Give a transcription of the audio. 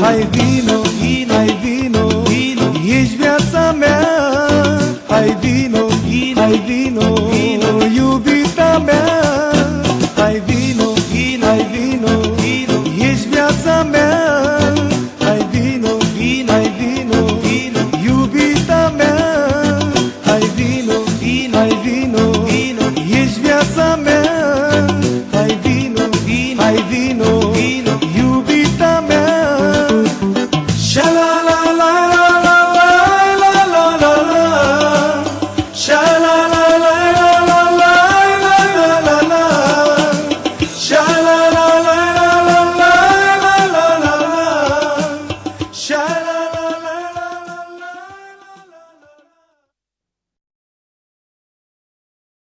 Hai vino, vino, hai vino, vino Ești viața mea. Hai vino, vino, hai vino.